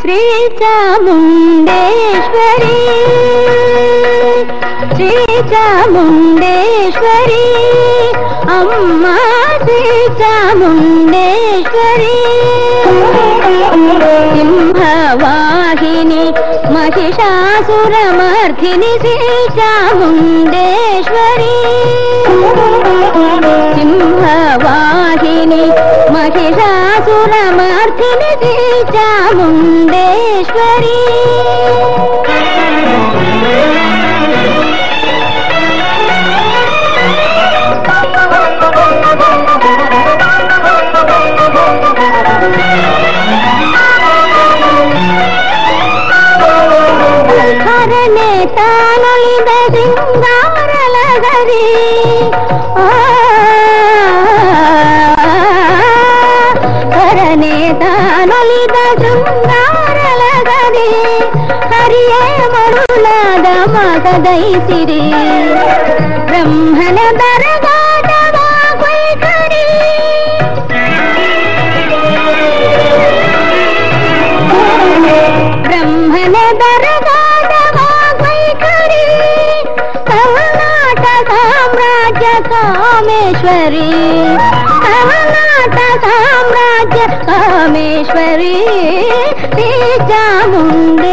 శ్రీ చాముండేశ్వరి శ్రీ చాముండేశ్వరి అమ్మా శ్రీ చాముండేశ్వరి సింహవాహిని మహిషాసురమర్థిని శ్రీ చాముండేశ్వరి సింహ చాముండేశ్వరి ಹರನೆ ತಾನೊಲಿದ ಸಿಂಗಾರಲಗರಿ ಹರನೆ ತಾನೊಲಿದ ಶೃಂಗಾರಲಗರಿ ಹರಿಯೇ ಮರುಳಾದ ಮಗದೈಸಿರಿ ಬ್ರಹ್ಮನ ದರಗಾಟದ ವೈಖರಿ ಬ್ರಹ್ಮನ ದರಗಾಟದ ವೈಖರಿ ಕರ್ನಾಟ ಸಾಮ್ರಾಜ್ಯ ಕಾಮೇಶ್ವರಿ ಕರ್ನಾಟ ಸಾಮ್ರಾಜ್ಯ ಕಾಮೇಶ್ವರಿ ಶ್ರೀ ಚಾಮುಂಡೇಶ್ವರಿ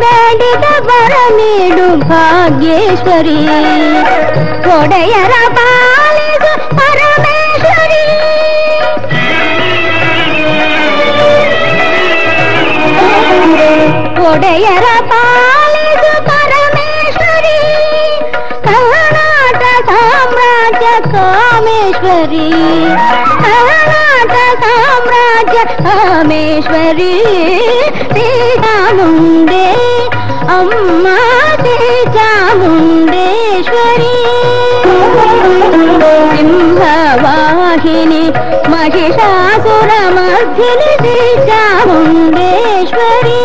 ನಾಡಾಳೋ ರಾಯರ ರಾಜೇಶ್ವರಿ ನಾಡಾಳೋ ರಾಯರ ರಾಜೇಶ್ವರಿ ಬೇಡಿದ ಬರ ನೀಡು ಭಾಗ್ಯೇಶ್ವರಿ ಒಡೆಯರ ಪಾಲಿಸು ಪರಮೇಶ್ವರಿ ಒಡೆಯರ ಪಾಲಿಸು ಪರಮೇಶ್ವರಿ ಕರ್ನಾಟ ಸಾಮ್ರಾಜ್ಯ ಕಾಮೇಶ್ವರಿ ಕರ್ನಾಟ ಸಾಮ್ರಾಜ್ಯ ಕಾಮೇಶ್ವರಿ ಶ್ರೀ అమ్మా తేజాముండేశ్వరి. సింహవాహిని మహిషాసుర మధ్యని చాముండేశ్వరి